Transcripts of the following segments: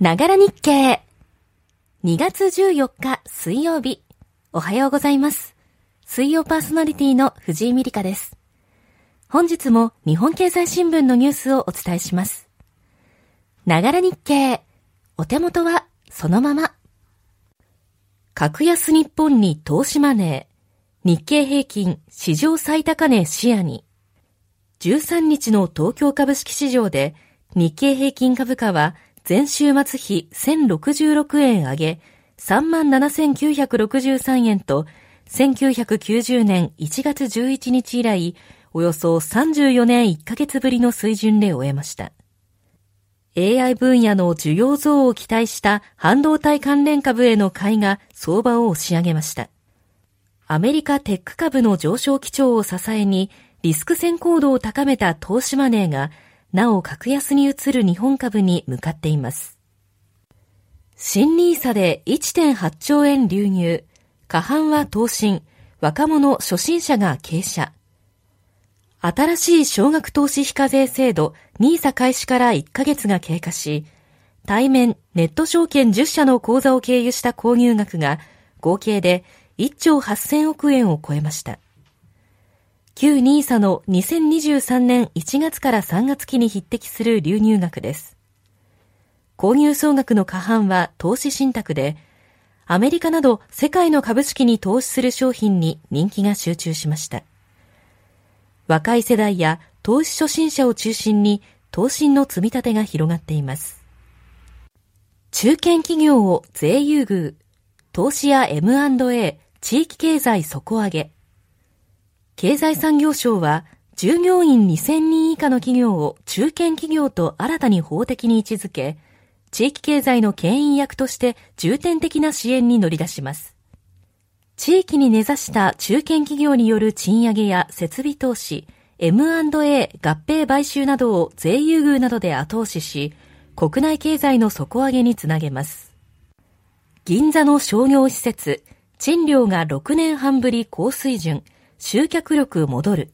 ながら日経。2月14日水曜日。おはようございます。水曜パーソナリティの藤井美里香です。本日も日本経済新聞のニュースをお伝えします。ながら日経。お手元はそのまま。格安日本に投資マネー。日経平均史上最高値視野に。13日の東京株式市場で日経平均株価は前週末比1066円上げ、37,963円と、1990年1月11日以来、およそ34年1ヶ月ぶりの水準で終えました。AI 分野の需要増を期待した半導体関連株への買いが相場を押し上げました。アメリカテック株の上昇基調を支えに、リスク先行度を高めた投資マネーが、なお格安に移る日本株に向かっています。新ニーサで1.8兆円流入、過半は投信、若者初心者が傾斜。新しい少額投資非課税制度ニーサ開始から1ヶ月が経過し、対面ネット証券10社の口座を経由した購入額が合計で1兆8000億円を超えました。旧 NISA の2023年1月から3月期に匹敵する流入額です。購入総額の過半は投資信託で、アメリカなど世界の株式に投資する商品に人気が集中しました。若い世代や投資初心者を中心に投信の積み立てが広がっています。中堅企業を税優遇、投資や M&A、地域経済底上げ、経済産業省は、従業員2000人以下の企業を中堅企業と新たに法的に位置づけ、地域経済の牽引役として重点的な支援に乗り出します。地域に根ざした中堅企業による賃上げや設備投資、M&A 合併買収などを税優遇などで後押しし、国内経済の底上げにつなげます。銀座の商業施設、賃料が6年半ぶり高水準、集客力戻る。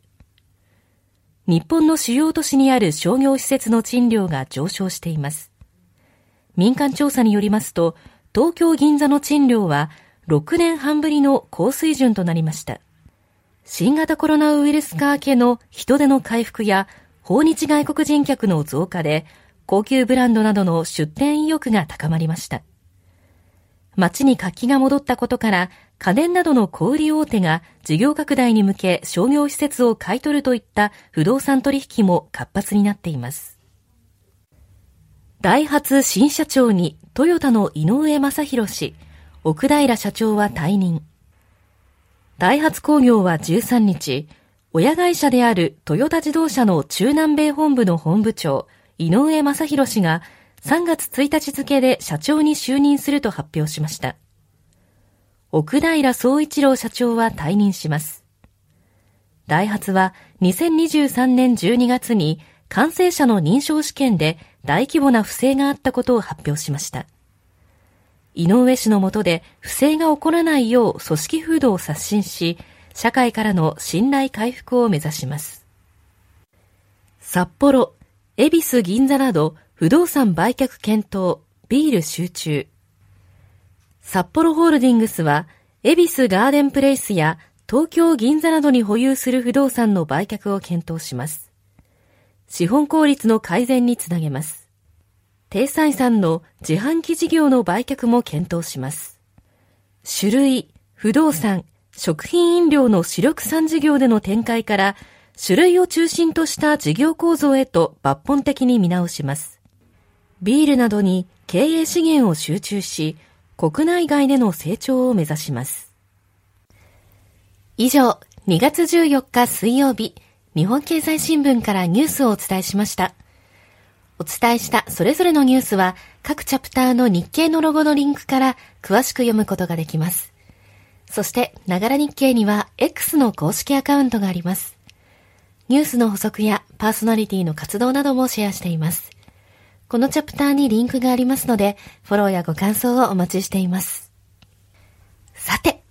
日本の主要都市にある商業施設の賃料が上昇しています。民間調査によりますと、東京銀座の賃料は6年半ぶりの高水準となりました。新型コロナウイルス化明けの人手の回復や訪日外国人客の増加で、高級ブランドなどの出店意欲が高まりました。街に活気が戻ったことから、家電などの小売大手が事業拡大に向け商業施設を買い取るといった不動産取引も活発になっています。ダイハツ新社長にトヨタの井上正弘氏、奥平社長は退任。ダイハツ工業は13日、親会社であるトヨタ自動車の中南米本部の本部長、井上正弘氏が3月1日付で社長に就任すると発表しました。奥平総一郎社長は退任します。ダイハツは2023年12月に完成車の認証試験で大規模な不正があったことを発表しました。井上氏の下で不正が起こらないよう組織風土を刷新し、社会からの信頼回復を目指します。札幌、恵比寿銀座など不動産売却検討、ビール集中。札幌ホールディングスは、恵比寿ガーデンプレイスや東京銀座などに保有する不動産の売却を検討します。資本効率の改善につなげます。低採算の自販機事業の売却も検討します。種類、不動産、食品飲料の主力産事業での展開から、種類を中心とした事業構造へと抜本的に見直します。ビールなどに経営資源を集中し、国内外での成長を目指します。以上、2月14日水曜日、日本経済新聞からニュースをお伝えしました。お伝えしたそれぞれのニュースは各チャプターの日経のロゴのリンクから詳しく読むことができます。そして、ながら日経には X の公式アカウントがあります。ニュースの補足やパーソナリティの活動などもシェアしています。このチャプターにリンクがありますので、フォローやご感想をお待ちしています。さて、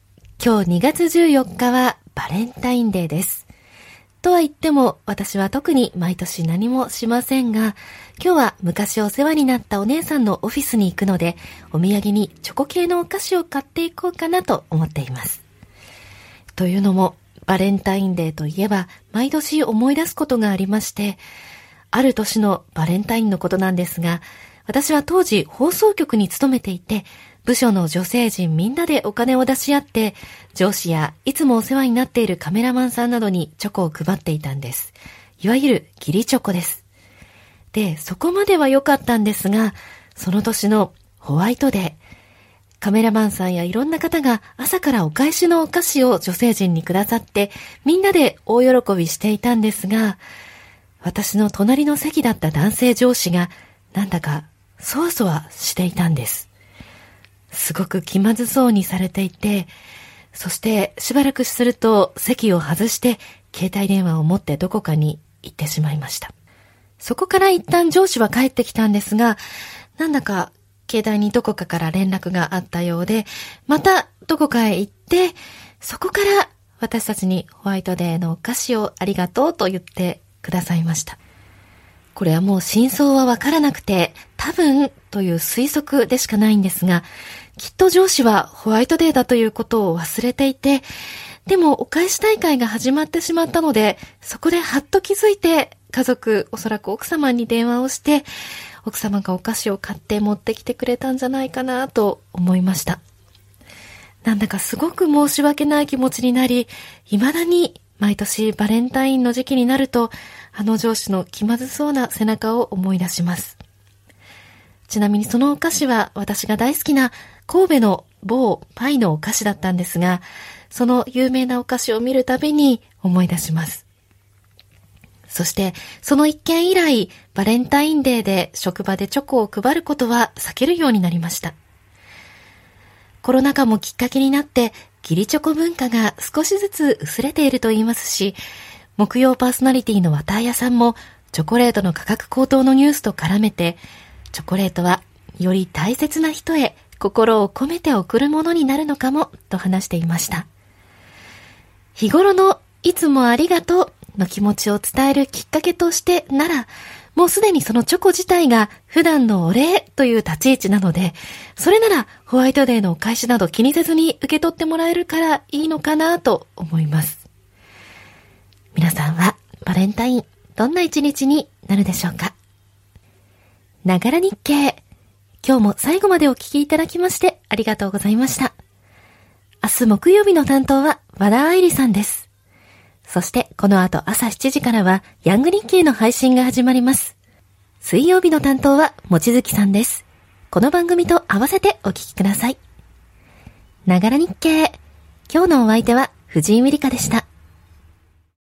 今日2月14日はバレンタインデーです。とは言っても私は特に毎年何もしませんが、今日は昔お世話になったお姉さんのオフィスに行くので、お土産にチョコ系のお菓子を買っていこうかなと思っています。というのも、バレンタインデーといえば、毎年思い出すことがありまして、ある年のバレンタインのことなんですが、私は当時放送局に勤めていて、部署の女性陣みんなでお金を出し合って、上司やいつもお世話になっているカメラマンさんなどにチョコを配っていたんです。いわゆるギリチョコです。で、そこまでは良かったんですが、その年のホワイトデー、カメラマンさんやいろんな方が朝からお返しのお菓子を女性陣にくださって、みんなで大喜びしていたんですが、私の隣の席だった男性上司が、なんだか、そわそわしていたんです。すごく気まずそうにされていて、そしてしばらくすると席を外して携帯電話を持ってどこかに行ってしまいました。そこから一旦上司は帰ってきたんですが、なんだか携帯にどこかから連絡があったようで、またどこかへ行って、そこから私たちにホワイトデーのお菓子をありがとうと言ってくださいました。これはもう真相はわからなくて、多分という推測でしかないんですが、きっと上司はホワイトデーだということを忘れていて、でもお返し大会が始まってしまったので、そこではっと気づいて、家族、おそらく奥様に電話をして、奥様がお菓子を買って持ってきてくれたんじゃないかなと思いました。なんだかすごく申し訳ない気持ちになり、未だに毎年バレンタインの時期になると、あの上司の気まずそうな背中を思い出します。ちなみにそのお菓子は私が大好きな神戸の某パイのお菓子だったんですが、その有名なお菓子を見るたびに思い出します。そして、その一件以来、バレンタインデーで職場でチョコを配ることは避けるようになりました。コロナ禍もきっかけになって、ギリチョコ文化が少しずつ薄れていると言いますし、木曜パーソナリティの綿谷さんも、チョコレートの価格高騰のニュースと絡めて、チョコレートはより大切な人へ心を込めて送るものになるのかもと話していました。日頃のいつもありがとうの気持ちを伝えるきっかけとしてなら、もうすでにそのチョコ自体が普段のお礼という立ち位置なので、それならホワイトデーのお返しなど気にせずに受け取ってもらえるからいいのかなと思います。皆さんはバレンタインどんな一日になるでしょうか？ながら日経今日も最後までお聞きいただきましてありがとうございました。明日木曜日の担当は和田愛理さんです。そしてこの後朝7時からはヤング日経の配信が始まります。水曜日の担当はもちづきさんです。この番組と合わせてお聞きください。ながら日経。今日のお相手は藤井美里香でした。